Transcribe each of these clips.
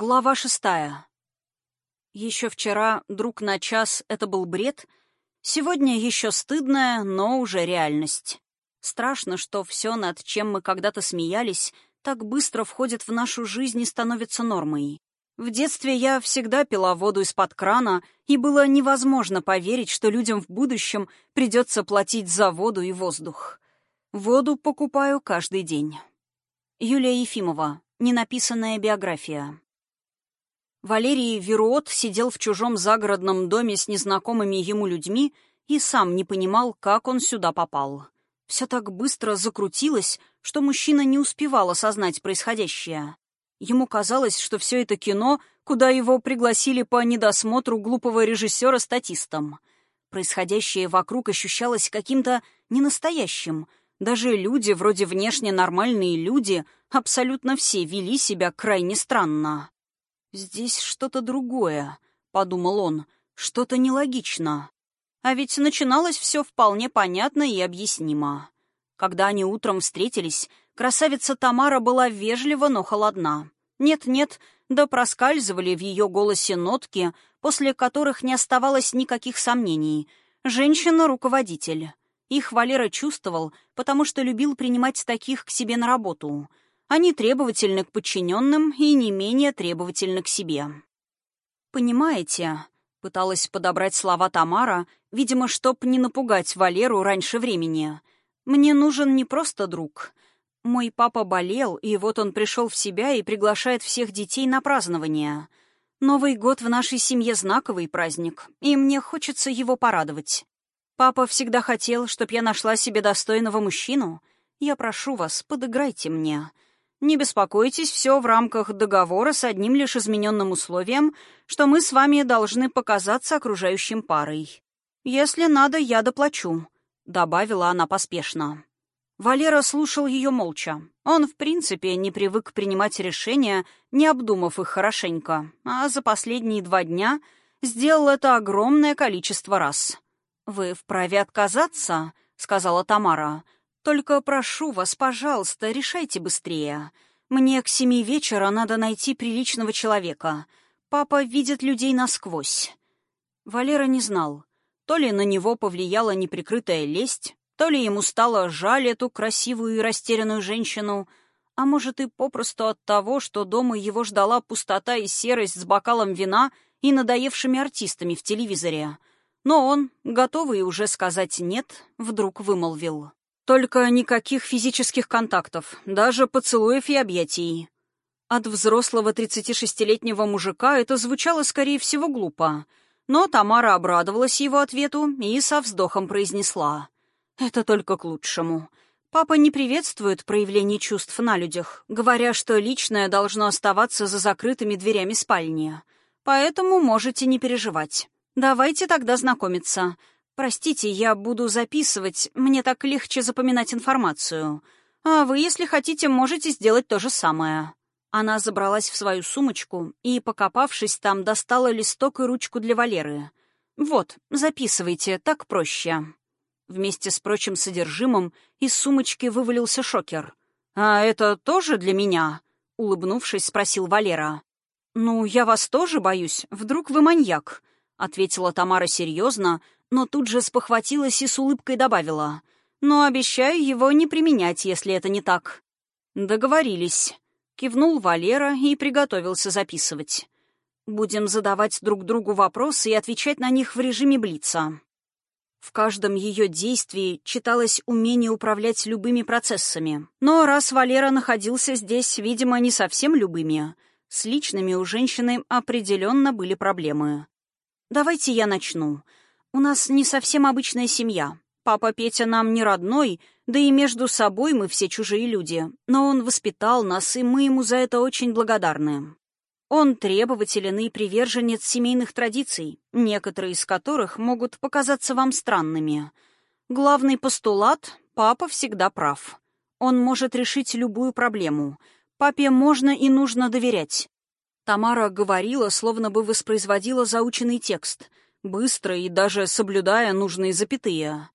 Глава шестая. Еще вчера друг на час — это был бред, сегодня еще стыдная, но уже реальность. Страшно, что все, над чем мы когда-то смеялись, так быстро входит в нашу жизнь и становится нормой. В детстве я всегда пила воду из-под крана, и было невозможно поверить, что людям в будущем придется платить за воду и воздух. Воду покупаю каждый день. Юлия Ефимова. Ненаписанная биография. Валерий Веруот сидел в чужом загородном доме с незнакомыми ему людьми и сам не понимал, как он сюда попал. Все так быстро закрутилось, что мужчина не успевал осознать происходящее. Ему казалось, что все это кино, куда его пригласили по недосмотру глупого режиссера статистом. Происходящее вокруг ощущалось каким-то ненастоящим. Даже люди, вроде внешне нормальные люди, абсолютно все вели себя крайне странно. «Здесь что-то другое», — подумал он, — «что-то нелогично». А ведь начиналось все вполне понятно и объяснимо. Когда они утром встретились, красавица Тамара была вежлива, но холодна. Нет-нет, да проскальзывали в ее голосе нотки, после которых не оставалось никаких сомнений. Женщина-руководитель. Их Валера чувствовал, потому что любил принимать таких к себе на работу — они требовательны к подчиненным и не менее требовательны к себе. «Понимаете», — пыталась подобрать слова Тамара, видимо, чтоб не напугать Валеру раньше времени. «Мне нужен не просто друг. Мой папа болел, и вот он пришел в себя и приглашает всех детей на празднование. Новый год в нашей семье знаковый праздник, и мне хочется его порадовать. Папа всегда хотел, чтоб я нашла себе достойного мужчину. Я прошу вас, подыграйте мне». Не беспокойтесь, все в рамках договора с одним лишь измененным условием, что мы с вами должны показаться окружающим парой. Если надо, я доплачу», — добавила она поспешно. Валера слушал ее молча. Он, в принципе, не привык принимать решения, не обдумав их хорошенько, а за последние два дня сделал это огромное количество раз. «Вы вправе отказаться?» — сказала Тамара. Только прошу вас, пожалуйста, решайте быстрее. Мне к семи вечера надо найти приличного человека. Папа видит людей насквозь». Валера не знал. То ли на него повлияла неприкрытая лесть, то ли ему стало жаль эту красивую и растерянную женщину, а может и попросту от того, что дома его ждала пустота и серость с бокалом вина и надоевшими артистами в телевизоре. Но он, готовый уже сказать «нет», вдруг вымолвил. Только никаких физических контактов, даже поцелуев и объятий. От взрослого 36-летнего мужика это звучало, скорее всего, глупо. Но Тамара обрадовалась его ответу и со вздохом произнесла. «Это только к лучшему. Папа не приветствует проявление чувств на людях, говоря, что личное должно оставаться за закрытыми дверями спальни. Поэтому можете не переживать. Давайте тогда знакомиться. «Простите, я буду записывать, мне так легче запоминать информацию. А вы, если хотите, можете сделать то же самое». Она забралась в свою сумочку и, покопавшись там, достала листок и ручку для Валеры. «Вот, записывайте, так проще». Вместе с прочим содержимым из сумочки вывалился шокер. «А это тоже для меня?» — улыбнувшись, спросил Валера. «Ну, я вас тоже боюсь. Вдруг вы маньяк?» — ответила Тамара серьезно, но тут же спохватилась и с улыбкой добавила. «Но обещаю его не применять, если это не так». «Договорились», — кивнул Валера и приготовился записывать. «Будем задавать друг другу вопросы и отвечать на них в режиме Блица». В каждом ее действии читалось умение управлять любыми процессами. Но раз Валера находился здесь, видимо, не совсем любыми, с личными у женщины определенно были проблемы. «Давайте я начну. У нас не совсем обычная семья. Папа Петя нам не родной, да и между собой мы все чужие люди. Но он воспитал нас, и мы ему за это очень благодарны. Он требователен и приверженец семейных традиций, некоторые из которых могут показаться вам странными. Главный постулат — папа всегда прав. Он может решить любую проблему. Папе можно и нужно доверять. Тамара говорила, словно бы воспроизводила заученный текст — быстро и даже соблюдая нужные запятые.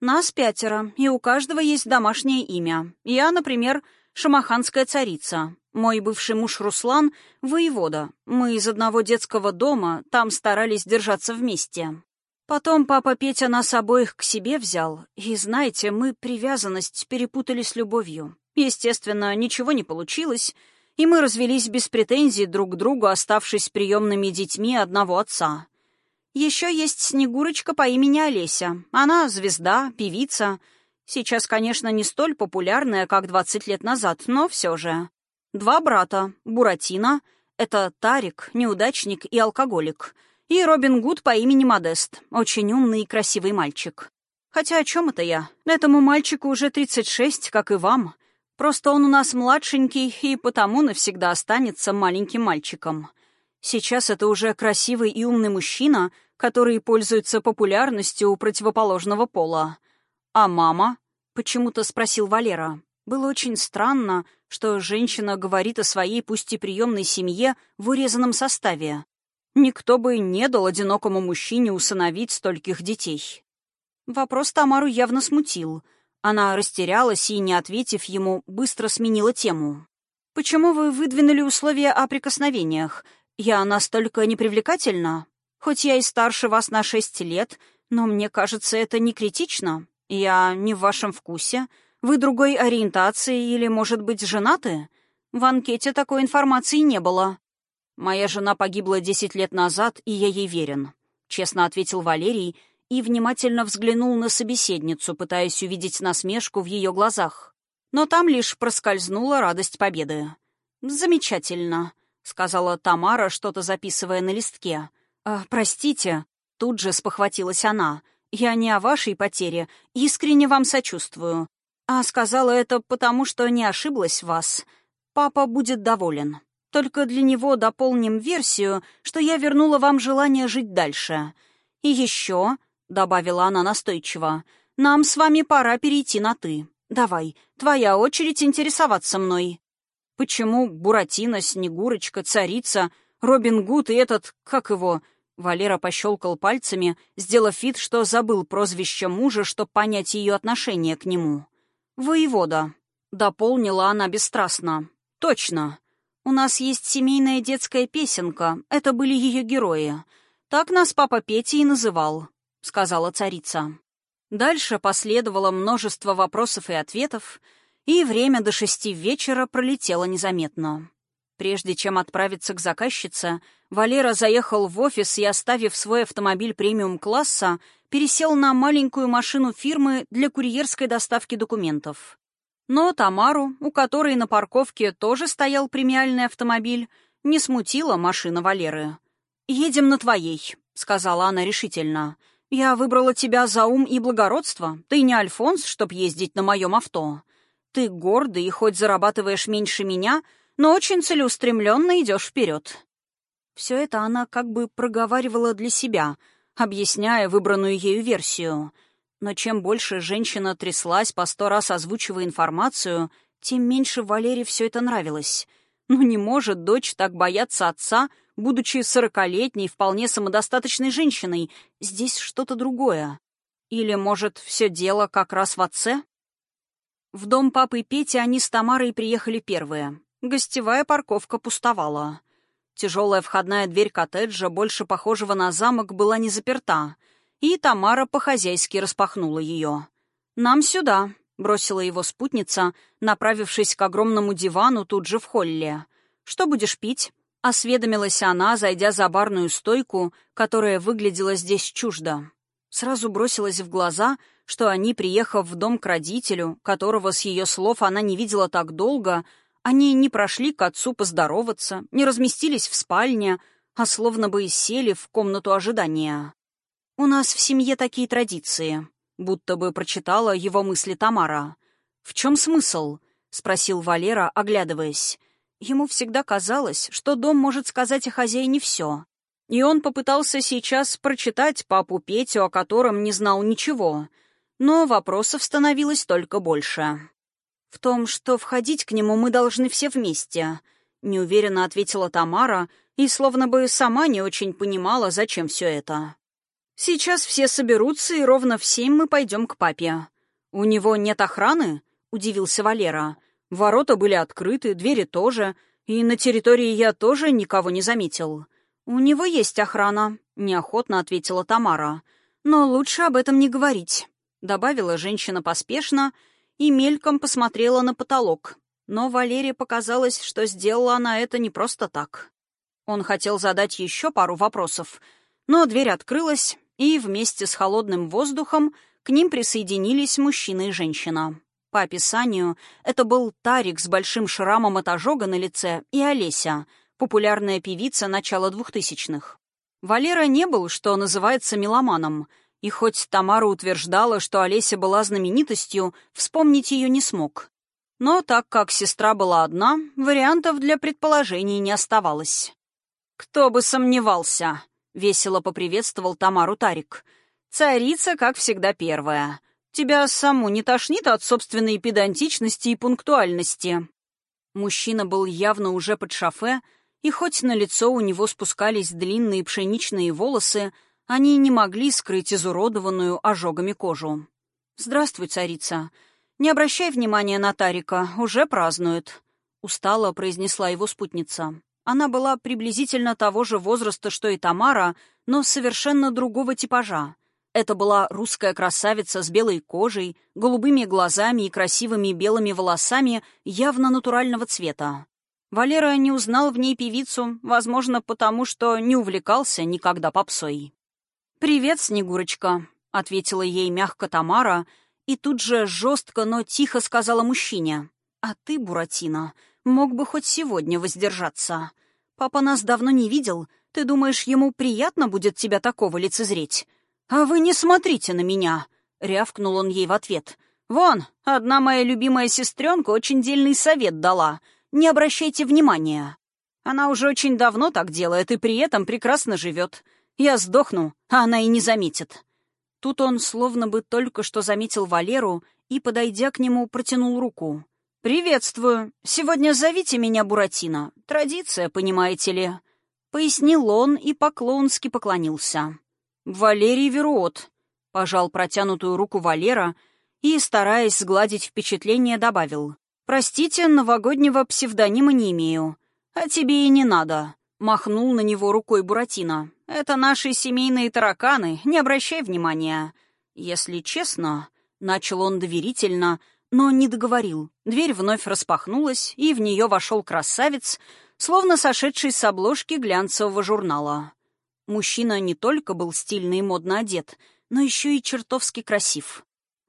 Нас пятеро, и у каждого есть домашнее имя. Я, например, шамаханская царица. Мой бывший муж Руслан — воевода. Мы из одного детского дома, там старались держаться вместе. Потом папа Петя нас обоих к себе взял, и, знаете, мы привязанность перепутали с любовью. Естественно, ничего не получилось, и мы развелись без претензий друг к другу, оставшись приемными детьми одного отца. Еще есть Снегурочка по имени Олеся. Она звезда, певица. Сейчас, конечно, не столь популярная, как 20 лет назад, но все же. Два брата. Буратино — это Тарик, неудачник и алкоголик. И Робин Гуд по имени Модест. Очень умный и красивый мальчик. Хотя о чем это я? Этому мальчику уже 36, как и вам. Просто он у нас младшенький и потому навсегда останется маленьким мальчиком. Сейчас это уже красивый и умный мужчина, который пользуется популярностью у противоположного пола. А мама? Почему-то спросил Валера. Было очень странно, что женщина говорит о своей пусть и приемной семье в урезанном составе. Никто бы не дал одинокому мужчине усыновить стольких детей. Вопрос Тамару явно смутил. Она растерялась и, не ответив ему, быстро сменила тему. «Почему вы выдвинули условия о прикосновениях? Я настолько непривлекательна? Хоть я и старше вас на шесть лет, но мне кажется, это не критично. Я не в вашем вкусе. Вы другой ориентации или, может быть, женаты? В анкете такой информации не было. Моя жена погибла десять лет назад, и я ей верен, честно ответил Валерий и внимательно взглянул на собеседницу, пытаясь увидеть насмешку в ее глазах. Но там лишь проскользнула радость победы. «Замечательно», — сказала Тамара, что-то записывая на листке. «А, «Простите», — тут же спохватилась она, — я не о вашей потере, искренне вам сочувствую. А сказала это потому, что не ошиблась в вас. Папа будет доволен. Только для него дополним версию, что я вернула вам желание жить дальше. И еще, — добавила она настойчиво, — нам с вами пора перейти на «ты». Давай, твоя очередь интересоваться мной. Почему Буратино, Снегурочка, Царица, Робин Гуд и этот, как его, Валера пощелкал пальцами, сделав вид, что забыл прозвище мужа, чтобы понять ее отношение к нему. «Воевода», — дополнила она бесстрастно. «Точно. У нас есть семейная детская песенка, это были ее герои. Так нас папа Петя и называл», — сказала царица. Дальше последовало множество вопросов и ответов, и время до шести вечера пролетело незаметно. Прежде чем отправиться к заказчице, Валера заехал в офис и, оставив свой автомобиль премиум-класса, пересел на маленькую машину фирмы для курьерской доставки документов. Но Тамару, у которой на парковке тоже стоял премиальный автомобиль, не смутила машина Валеры. «Едем на твоей», — сказала она решительно. «Я выбрала тебя за ум и благородство. Ты не Альфонс, чтоб ездить на моем авто. Ты гордый и хоть зарабатываешь меньше меня, — но очень целеустремленно идешь вперед. Все это она как бы проговаривала для себя, объясняя выбранную ею версию. Но чем больше женщина тряслась, по сто раз озвучивая информацию, тем меньше Валере все это нравилось. Ну не может дочь так бояться отца, будучи сорокалетней, вполне самодостаточной женщиной. Здесь что-то другое. Или, может, все дело как раз в отце? В дом папы Пети они с Тамарой приехали первые. Гостевая парковка пустовала. Тяжелая входная дверь коттеджа, больше похожего на замок, была не заперта, и Тамара по-хозяйски распахнула ее. «Нам сюда», — бросила его спутница, направившись к огромному дивану тут же в холле. «Что будешь пить?» — осведомилась она, зайдя за барную стойку, которая выглядела здесь чуждо. Сразу бросилась в глаза, что они, приехав в дом к родителю, которого с ее слов она не видела так долго, они не прошли к отцу поздороваться, не разместились в спальне, а словно бы сели в комнату ожидания. «У нас в семье такие традиции», — будто бы прочитала его мысли Тамара. «В чем смысл?» — спросил Валера, оглядываясь. Ему всегда казалось, что дом может сказать о хозяине все. И он попытался сейчас прочитать папу Петю, о котором не знал ничего. Но вопросов становилось только больше. «В том, что входить к нему мы должны все вместе», — неуверенно ответила Тамара и словно бы сама не очень понимала, зачем все это. «Сейчас все соберутся, и ровно в семь мы пойдем к папе». «У него нет охраны?» — удивился Валера. Ворота были открыты, двери тоже, и на территории я тоже никого не заметил. «У него есть охрана», — неохотно ответила Тамара. «Но лучше об этом не говорить», — добавила женщина поспешно и мельком посмотрела на потолок. Но Валерии показалось, что сделала она это не просто так. Он хотел задать еще пару вопросов, но дверь открылась, и вместе с холодным воздухом к ним присоединились мужчина и женщина. По описанию, это был Тарик с большим шрамом от ожога на лице и Олеся, популярная певица начала двухтысячных. Валера не был, что называется, меломаном, и хоть Тамара утверждала, что Олеся была знаменитостью, вспомнить ее не смог. Но так как сестра была одна, вариантов для предположений не оставалось. «Кто бы сомневался!» — весело поприветствовал Тамару Тарик. «Царица, как всегда, первая. Тебя саму не тошнит от собственной педантичности и пунктуальности?» Мужчина был явно уже под шофе, и хоть на лицо у него спускались длинные пшеничные волосы, они не могли скрыть изуродованную ожогами кожу. «Здравствуй, царица. Не обращай внимания на Тарика, уже празднует», — устало произнесла его спутница. Она была приблизительно того же возраста, что и Тамара, но совершенно другого типажа. Это была русская красавица с белой кожей, голубыми глазами и красивыми белыми волосами явно натурального цвета. Валера не узнал в ней певицу, возможно, потому что не увлекался никогда попсой. «Привет, Снегурочка», — ответила ей мягко Тамара, и тут же жестко, но тихо сказала мужчине. «А ты, Буратино, Мог бы хоть сегодня воздержаться. Папа нас давно не видел. Ты думаешь, ему приятно будет тебя такого лицезреть? А вы не смотрите на меня!» — рявкнул он ей в ответ. «Вон, одна моя любимая сестренка очень дельный совет дала. Не обращайте внимания. Она уже очень давно так делает и при этом прекрасно живет. Я сдохну, а она и не заметит». Тут он словно бы только что заметил Валеру и, подойдя к нему, протянул руку. «Приветствую. Сегодня зовите меня Буратино. Традиция, понимаете ли». Пояснил он и поклонски поклонился. «Валерий Веруот», — пожал протянутую руку Валера и, стараясь сгладить впечатление, добавил. «Простите, новогоднего псевдонима не имею. А тебе и не надо», — махнул на него рукой Буратино. «Это наши семейные тараканы, не обращай внимания». «Если честно», — начал он доверительно, — но не договорил. Дверь вновь распахнулась, и в нее вошел красавец, словно сошедший с обложки глянцевого журнала. Мужчина не только был стильно и модно одет, но еще и чертовски красив.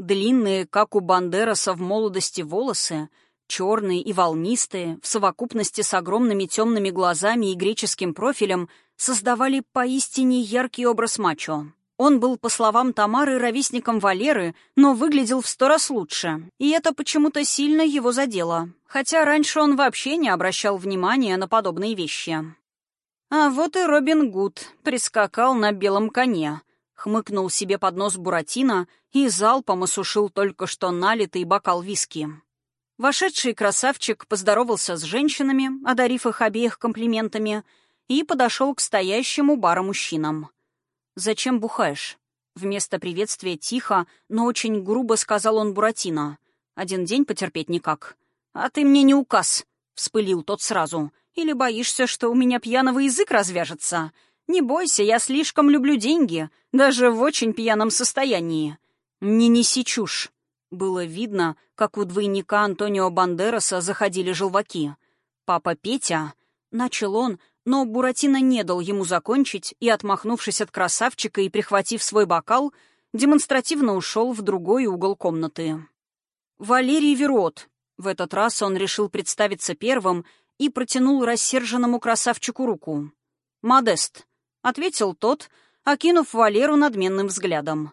Длинные, как у Бандераса в молодости, волосы, черные и волнистые, в совокупности с огромными темными глазами и греческим профилем, создавали поистине яркий образ мачо. Он был, по словам Тамары, ровесником Валеры, но выглядел в сто раз лучше. И это почему-то сильно его задело. Хотя раньше он вообще не обращал внимания на подобные вещи. А вот и Робин Гуд прискакал на белом коне. Хмыкнул себе под нос Буратино и залпом осушил только что налитый бокал виски. Вошедший красавчик поздоровался с женщинами, одарив их обеих комплиментами, и подошел к стоящему бара мужчинам. «Зачем бухаешь?» Вместо приветствия тихо, но очень грубо сказал он Буратино. «Один день потерпеть никак». «А ты мне не указ», — вспылил тот сразу. «Или боишься, что у меня пьяного язык развяжется? Не бойся, я слишком люблю деньги, даже в очень пьяном состоянии». «Не неси чушь». Было видно, как у двойника Антонио Бандераса заходили желваки. «Папа Петя...» — начал он, но Буратино не дал ему закончить и, отмахнувшись от красавчика и прихватив свой бокал, демонстративно ушел в другой угол комнаты. «Валерий Верот». В этот раз он решил представиться первым и протянул рассерженному красавчику руку. «Модест», — ответил тот, окинув Валеру надменным взглядом.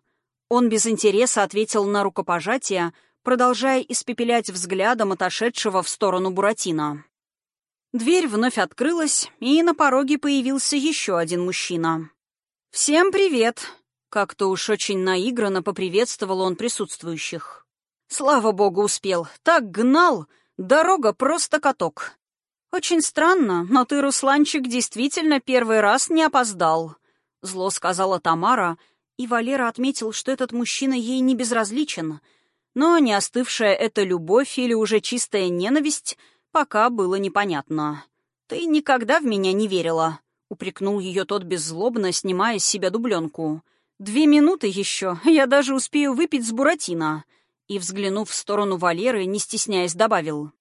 Он без интереса ответил на рукопожатие, продолжая испепелять взглядом отошедшего в сторону Буратино. Дверь вновь открылась, и на пороге появился еще один мужчина. «Всем привет!» — как-то уж очень наигранно поприветствовал он присутствующих. «Слава богу, успел! Так гнал! Дорога просто каток!» «Очень странно, но ты, Русланчик, действительно первый раз не опоздал», — зло сказала Тамара, и Валера отметил, что этот мужчина ей не безразличен. Но не остывшая эта любовь или уже чистая ненависть пока было непонятно. «Ты никогда в меня не верила», — упрекнул ее тот беззлобно, снимая с себя дубленку. «Две минуты еще, я даже успею выпить с Буратино». И, взглянув в сторону Валеры, не стесняясь, добавил.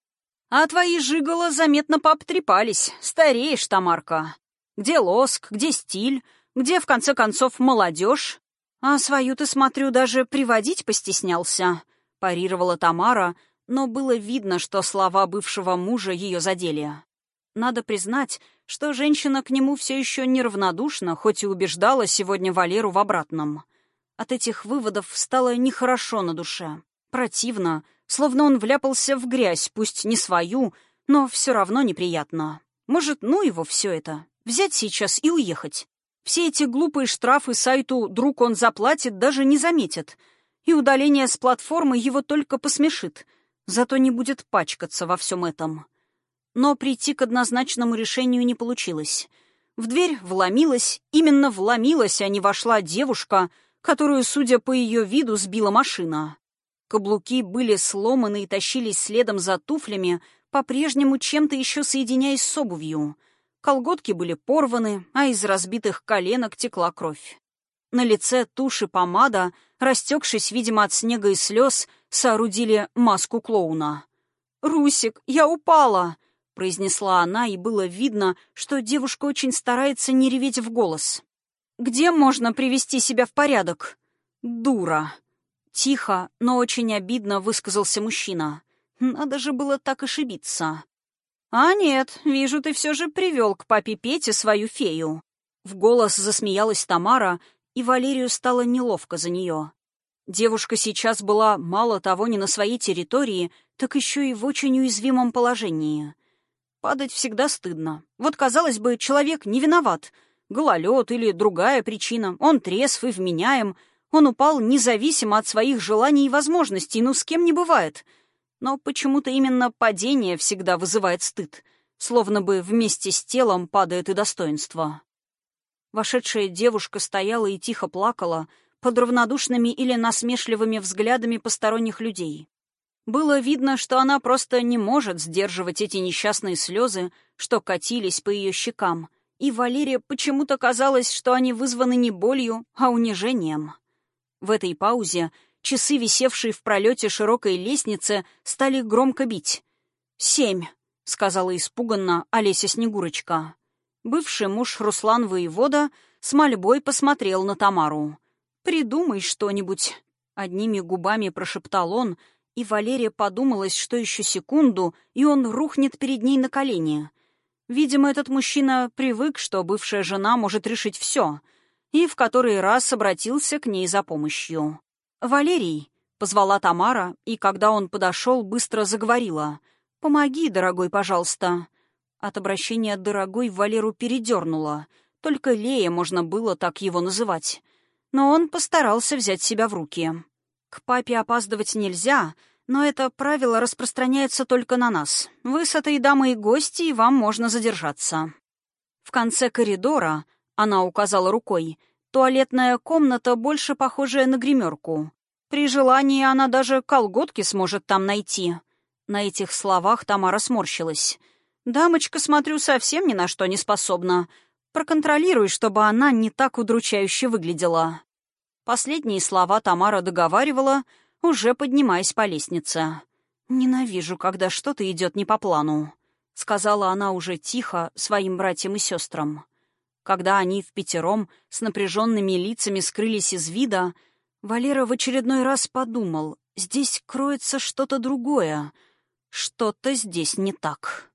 «А твои жиголо заметно пообтрепались. Стареешь, Тамарка. Где лоск, где стиль, где, в конце концов, молодежь? А свою, ты, смотрю, даже приводить постеснялся», — парировала Тамара, но было видно, что слова бывшего мужа ее задели. Надо признать, что женщина к нему все еще неравнодушна, хоть и убеждала сегодня Валеру в обратном. От этих выводов стало нехорошо на душе. Противно, словно он вляпался в грязь, пусть не свою, но все равно неприятно. Может, ну его все это, взять сейчас и уехать. Все эти глупые штрафы сайту «Друг он заплатит» даже не заметит, и удаление с платформы его только посмешит, зато не будет пачкаться во всем этом. Но прийти к однозначному решению не получилось. В дверь вломилась, именно вломилась, а не вошла девушка, которую, судя по ее виду, сбила машина. Каблуки были сломаны и тащились следом за туфлями, по-прежнему чем-то еще соединяясь с обувью. Колготки были порваны, а из разбитых коленок текла кровь. На лице тушь и помада, растекшись, видимо, от снега и слез, соорудили маску клоуна. «Русик, я упала!» произнесла она, и было видно, что девушка очень старается не реветь в голос. «Где можно привести себя в порядок?» «Дура!» Тихо, но очень обидно высказался мужчина. Надо же было так ошибиться. «А нет, вижу, ты все же привел к папе Пете свою фею». В голос засмеялась Тамара, и Валерию стало неловко за нее. Девушка сейчас была мало того не на своей территории, так еще и в очень уязвимом положении — Падать всегда стыдно. Вот, казалось бы, человек не виноват. Гололед или другая причина. Он трезв и вменяем. Он упал независимо от своих желаний и возможностей, ну с кем не бывает. Но почему-то именно падение всегда вызывает стыд. Словно бы вместе с телом падает и достоинство. Вошедшая девушка стояла и тихо плакала под равнодушными или насмешливыми взглядами посторонних людей. Было видно, что она просто не может сдерживать эти несчастные слезы, что катились по ее щекам, и Валерия почему-то казалось, что они вызваны не болью, а унижением. В этой паузе часы, висевшие в пролете широкой лестницы, стали громко бить. «Семь», — сказала испуганно Олеся Снегурочка. Бывший муж Руслан Воевода с мольбой посмотрел на Тамару. «Придумай что-нибудь», — одними губами прошептал он, — и Валерия подумалась, что еще секунду, и он рухнет перед ней на колени. Видимо, этот мужчина привык, что бывшая жена может решить все, и в который раз обратился к ней за помощью. «Валерий», — позвала Тамара, и когда он подошел, быстро заговорила. «Помоги, дорогой, пожалуйста». От обращения «дорогой» Валеру передернула. Только Лея можно было так его называть. Но он постарался взять себя в руки. К папе опаздывать нельзя, но это правило распространяется только на нас. Вы с этой дамой гости, и вам можно задержаться. В конце коридора, она указала рукой, туалетная комната, больше похожая на гримерку. При желании она даже колготки сможет там найти. На этих словах Тамара сморщилась. «Дамочка, смотрю, совсем ни на что не способна. Проконтролируй, чтобы она не так удручающе выглядела». Последние слова Тамара договаривала, уже поднимаясь по лестнице. «Ненавижу, когда что-то идет не по плану», — сказала она уже тихо своим братьям и сестрам. Когда они в пятером с напряженными лицами скрылись из вида, Валера в очередной раз подумал, здесь кроется что-то другое, что-то здесь не так.